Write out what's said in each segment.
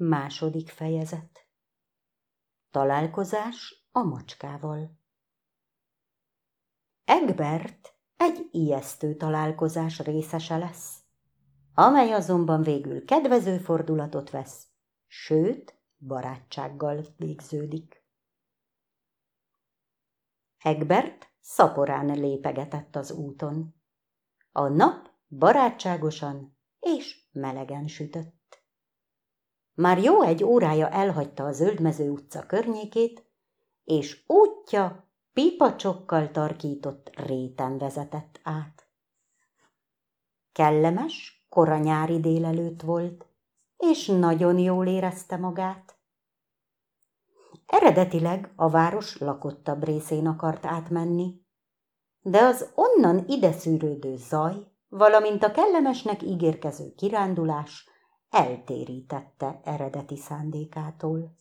Második fejezet Találkozás a macskával Egbert egy ijesztő találkozás részese lesz, amely azonban végül kedvező fordulatot vesz, sőt, barátsággal végződik. Egbert szaporán lépegetett az úton. A nap barátságosan és melegen sütött. Már jó egy órája elhagyta a Zöldmező utca környékét, és útja pipacsokkal tarkított réten vezetett át. Kellemes, koranyári délelőtt volt, és nagyon jól érezte magát. Eredetileg a város lakottabb részén akart átmenni, de az onnan ide szűrődő zaj, valamint a kellemesnek ígérkező kirándulás eltérítette eredeti szándékától.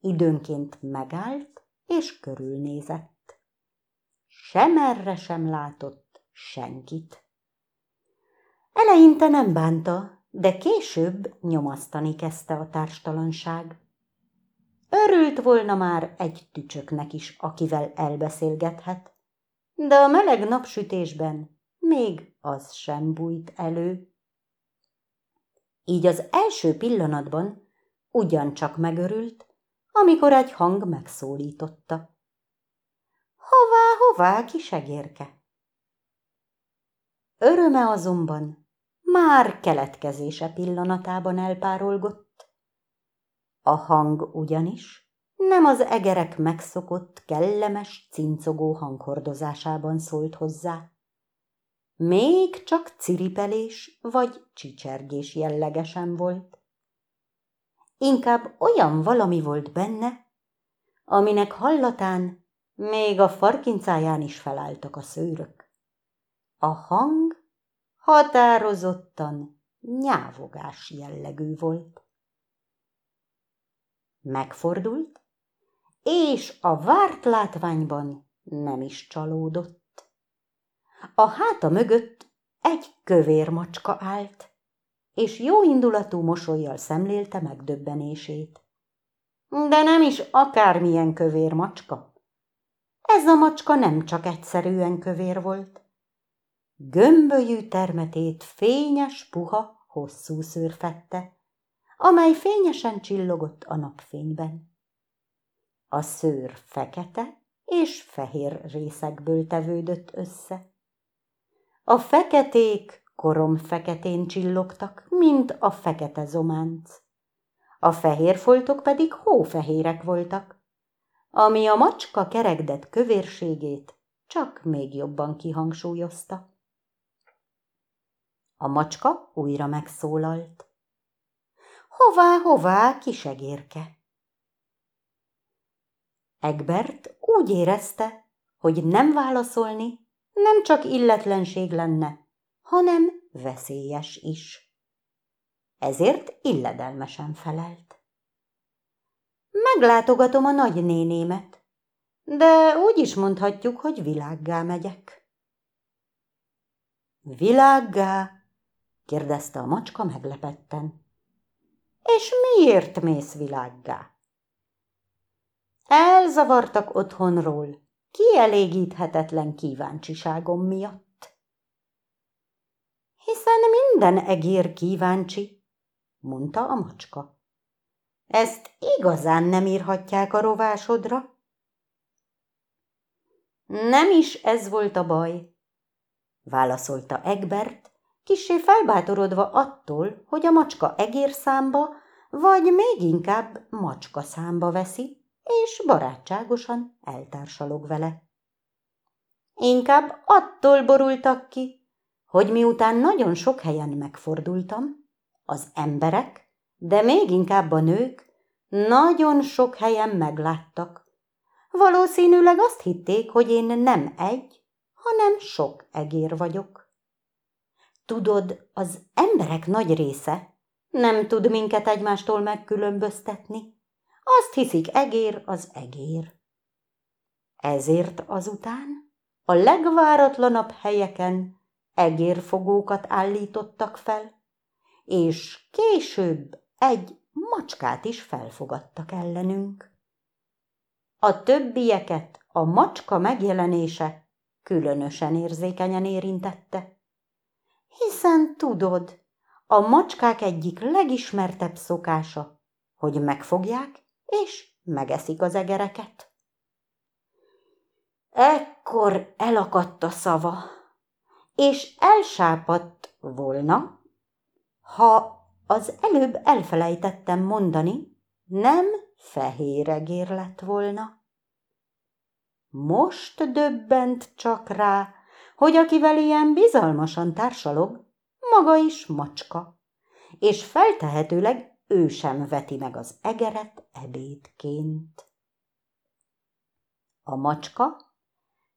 Időnként megállt és körülnézett. Sem erre sem látott senkit. Eleinte nem bánta, de később nyomasztani kezdte a társtalanság. Örült volna már egy tücsöknek is, akivel elbeszélgethet, de a meleg napsütésben még az sem bújt elő. Így az első pillanatban ugyancsak megörült, amikor egy hang megszólította. Hová, hová, kisegérke? Öröme azonban már keletkezése pillanatában elpárolgott. A hang ugyanis nem az egerek megszokott, kellemes, cincogó hanghordozásában szólt hozzá, még csak ciripelés vagy csicsergés jellegesen volt. Inkább olyan valami volt benne, aminek hallatán még a farkincáján is felálltak a szőrök. A hang határozottan nyávogás jellegű volt. Megfordult, és a várt látványban nem is csalódott. A háta mögött egy kövér macska állt, és jó indulatú mosolyjal szemlélte megdöbbenését. De nem is akármilyen kövér macska. Ez a macska nem csak egyszerűen kövér volt. Gömbölyű termetét fényes, puha, hosszú szőr fette, amely fényesen csillogott a napfényben. A szőr fekete és fehér részekből tevődött össze. A feketék korom feketén csillogtak, mint a fekete zománc. A fehér foltok pedig hófehérek voltak, ami a macska keregdett kövérségét csak még jobban kihangsúlyozta. A macska újra megszólalt. Hová, hová, kisegérke? Egbert úgy érezte, hogy nem válaszolni nem csak illetlenség lenne, hanem veszélyes is. Ezért illedelmesen felelt. Meglátogatom a nagynénémet, de úgy is mondhatjuk, hogy világgá megyek. Világgá? kérdezte a macska meglepetten. És miért mész világgá? Elzavartak otthonról, kielégíthetetlen kíváncsiságom miatt. Hiszen minden egér kíváncsi, mondta a macska. Ezt igazán nem írhatják a rovásodra? Nem is ez volt a baj, válaszolta Egbert, kissé felbátorodva attól, hogy a macska egérszámba, vagy még inkább macska számba veszi, és barátságosan eltársalog vele. Inkább attól borultak ki, hogy miután nagyon sok helyen megfordultam, az emberek, de még inkább a nők nagyon sok helyen megláttak. Valószínűleg azt hitték, hogy én nem egy, hanem sok egér vagyok. Tudod, az emberek nagy része nem tud minket egymástól megkülönböztetni. Azt hiszik egér az egér. Ezért azután a legváratlanabb helyeken egérfogókat állítottak fel, és később egy macskát is felfogadtak ellenünk. A többieket a macska megjelenése különösen érzékenyen érintette. Hiszen tudod, a macskák egyik legismertebb szokása, hogy megfogják és megeszik az egereket. Ekkor elakadt a szava, és elsápadt volna, ha az előbb elfelejtettem mondani, nem fehéregér lett volna. Most döbbent csak rá, hogy akivel ilyen bizalmasan társalog, maga is macska, és feltehetőleg ő sem veti meg az egeret ebédként. A macska,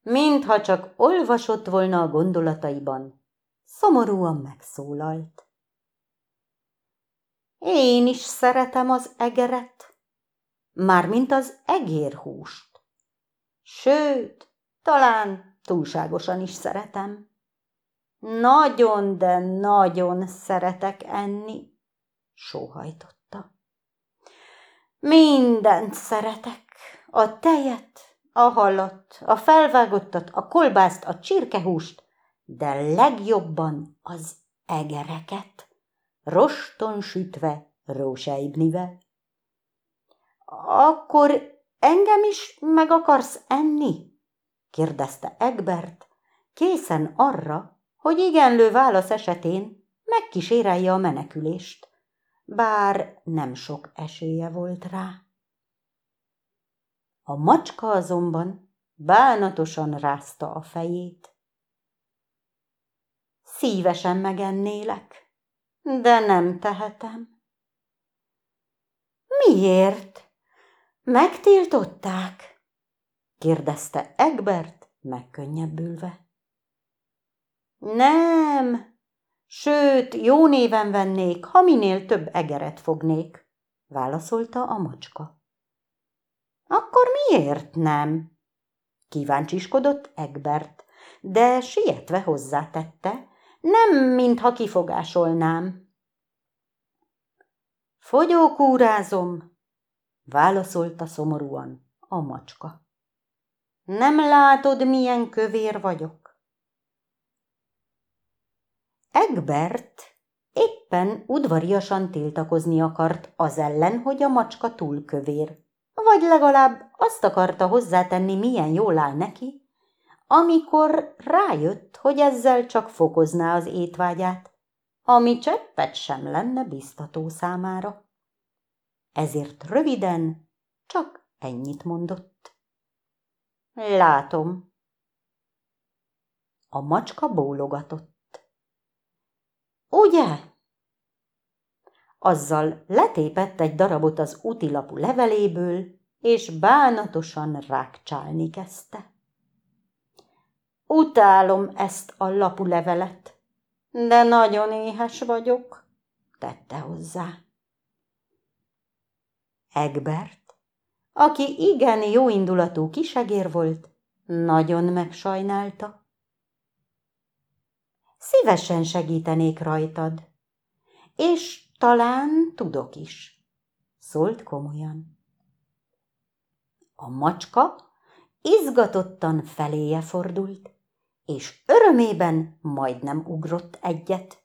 mintha csak olvasott volna a gondolataiban, szomorúan megszólalt. Én is szeretem az egeret, mármint az egérhúst. Sőt, talán túlságosan is szeretem. Nagyon, de nagyon szeretek enni, sóhajtotta. Mindent szeretek, a tejet, a halat, a felvágottat, a kolbászt, a csirkehúst, de legjobban az egereket roston sütve róseiblivel. Akkor engem is meg akarsz enni? kérdezte Egbert, készen arra, hogy igenlő válasz esetén megkísérelje a menekülést, bár nem sok esélye volt rá. A macska azonban bánatosan rázta a fejét. Szívesen megennélek, de nem tehetem. Miért? Megtiltották? kérdezte Egbert megkönnyebbülve. Nem, sőt, jó néven vennék, ha minél több egeret fognék, válaszolta a macska. Akkor miért nem? Kíváncsiskodott Egbert, de sietve hozzátette, nem mintha kifogásolnám. Fogyókúrázom, válaszolta szomorúan a macska. Nem látod, milyen kövér vagyok? Egbert éppen udvariasan tiltakozni akart az ellen, hogy a macska túl kövér, vagy legalább azt akarta hozzátenni, milyen jól áll neki, amikor rájött, hogy ezzel csak fokozná az étvágyát, ami cseppet sem lenne biztató számára. Ezért röviden csak ennyit mondott. Látom. A macska bólogatott. Ugye? Azzal letépett egy darabot az útilapú leveléből, és bánatosan rákcsálni kezdte. Utálom ezt a lapu levelet, de nagyon éhes vagyok, tette hozzá. Egbert, aki igen jóindulatú kisegér volt, nagyon megsajnálta. Szívesen segítenék rajtad, és talán tudok is, szólt komolyan. A macska izgatottan feléje fordult, és örömében majdnem ugrott egyet.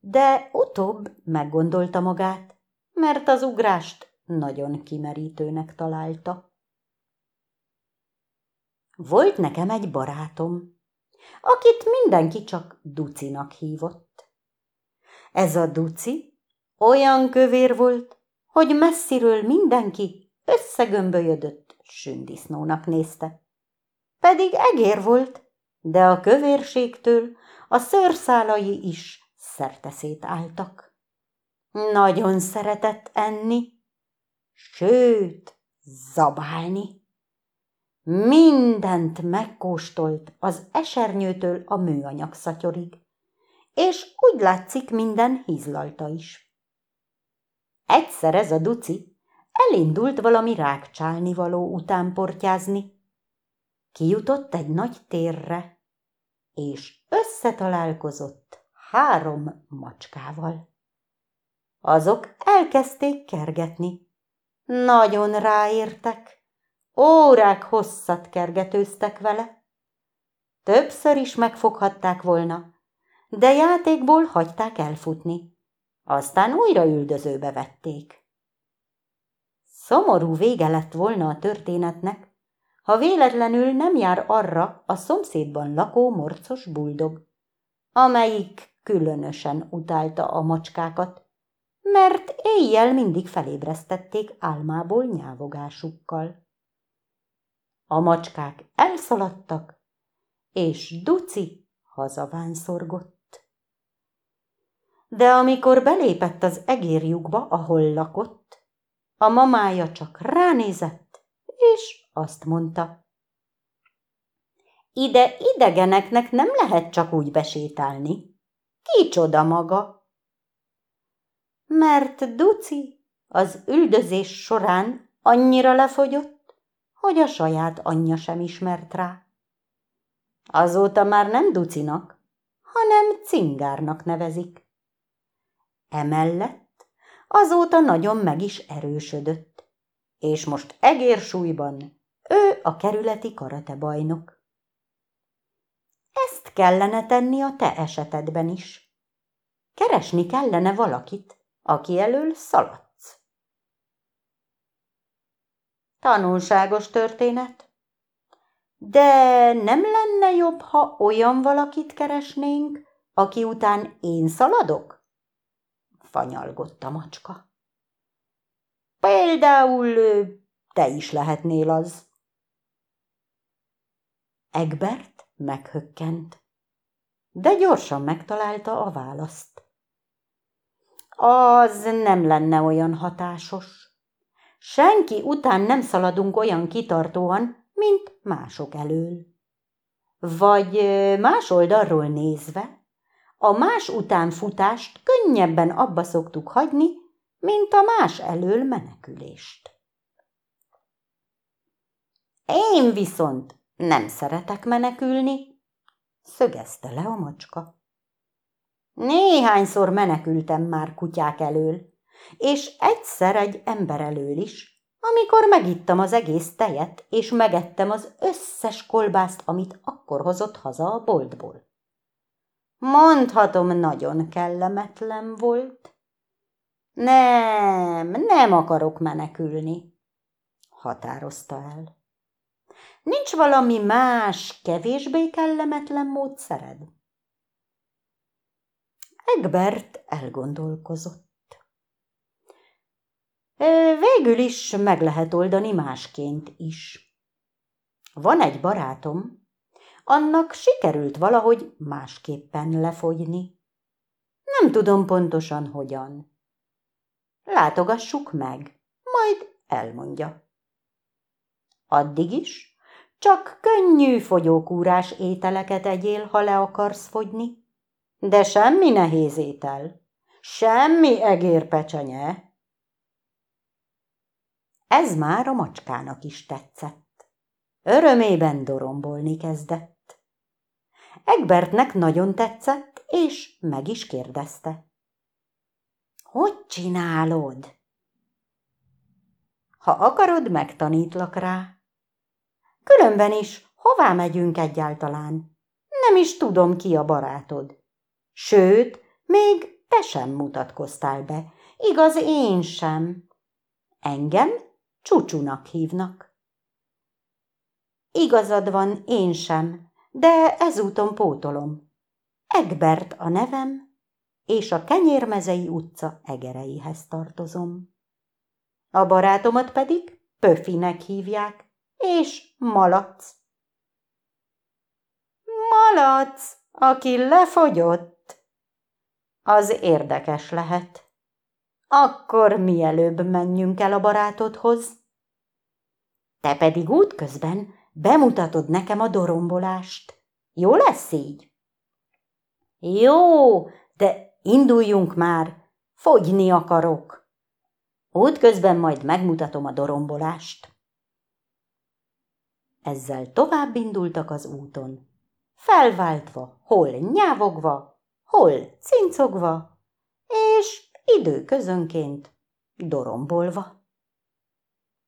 De utóbb meggondolta magát, mert az ugrást nagyon kimerítőnek találta. Volt nekem egy barátom, akit mindenki csak Ducinak hívott. Ez a Duci olyan kövér volt, hogy messziről mindenki összegömbölyödött sündisznónak nézte. Pedig egér volt, de a kövérségtől a szőrszálai is szerteszét álltak. Nagyon szeretett enni, sőt, zabálni. Mindent megkóstolt az esernyőtől a műanyag szatyorig, és úgy látszik minden hízlalta is. Egyszer ez a duci elindult valami rákcsálni való után portyázni. Kijutott egy nagy térre, és összetalálkozott három macskával. Azok elkezdték kergetni. Nagyon ráértek, órák hosszat kergetőztek vele. Többször is megfoghatták volna, de játékból hagyták elfutni. Aztán újra üldözőbe vették. Szomorú vége lett volna a történetnek, ha véletlenül nem jár arra a szomszédban lakó morcos buldog, amelyik különösen utálta a macskákat, mert éjjel mindig felébresztették álmából nyávogásukkal. A macskák elszaladtak, és Duci hazavánszorgott. De amikor belépett az egérjukba, ahol lakott, a mamája csak ránézett, és azt mondta. Ide idegeneknek nem lehet csak úgy besétálni. Kicsoda maga? Mert Duci az üldözés során annyira lefogyott, hogy a saját anyja sem ismert rá. Azóta már nem Ducinak, hanem cingárnak nevezik. Emellett azóta nagyon meg is erősödött, és most egérsúlyban ő a kerületi karate bajnok. Ezt kellene tenni a te esetedben is. Keresni kellene valakit, aki elől szaladsz. Tanulságos történet. De nem lenne jobb, ha olyan valakit keresnénk, aki után én szaladok? Fanyalgott a macska. Például te is lehetnél az. Egbert meghökkent, de gyorsan megtalálta a választ. Az nem lenne olyan hatásos. Senki után nem szaladunk olyan kitartóan, mint mások elől. Vagy más oldalról nézve, a más után futást könnyebben abba szoktuk hagyni, mint a más elől menekülést. Én viszont nem szeretek menekülni, szögezte le a macska. Néhányszor menekültem már kutyák elől, és egyszer egy ember elől is, amikor megittam az egész tejet, és megettem az összes kolbászt, amit akkor hozott haza a boltból. Mondhatom, nagyon kellemetlen volt. Nem, nem akarok menekülni, határozta el. Nincs valami más, kevésbé kellemetlen módszered? Egbert elgondolkozott. Végül is meg lehet oldani másként is. Van egy barátom, annak sikerült valahogy másképpen lefogyni. Nem tudom pontosan hogyan. Látogassuk meg, majd elmondja. Addig is csak könnyű fogyókúrás ételeket egyél, ha le akarsz fogyni. De semmi nehéz étel, semmi egérpecsenye. Ez már a macskának is tetszett. Örömében dorombolni kezdett. Egbertnek nagyon tetszett, és meg is kérdezte. Hogy csinálod? Ha akarod, megtanítlak rá. Különben is, hová megyünk egyáltalán? Nem is tudom, ki a barátod. Sőt, még te sem mutatkoztál be. Igaz, én sem. Engem csúcsunak hívnak. Igazad van, én sem, de ezúton pótolom. Egbert a nevem, és a Kenyérmezei utca egereihez tartozom. A barátomat pedig Pöfinek hívják, és malac. Malac, aki lefogyott. Az érdekes lehet. Akkor mielőbb menjünk el a barátodhoz. Te pedig útközben bemutatod nekem a dorombolást. Jó lesz így? Jó, de induljunk már, fogyni akarok. Útközben majd megmutatom a dorombolást. Ezzel tovább indultak az úton, felváltva, hol nyávogva, hol cincogva, és időközönként dorombolva.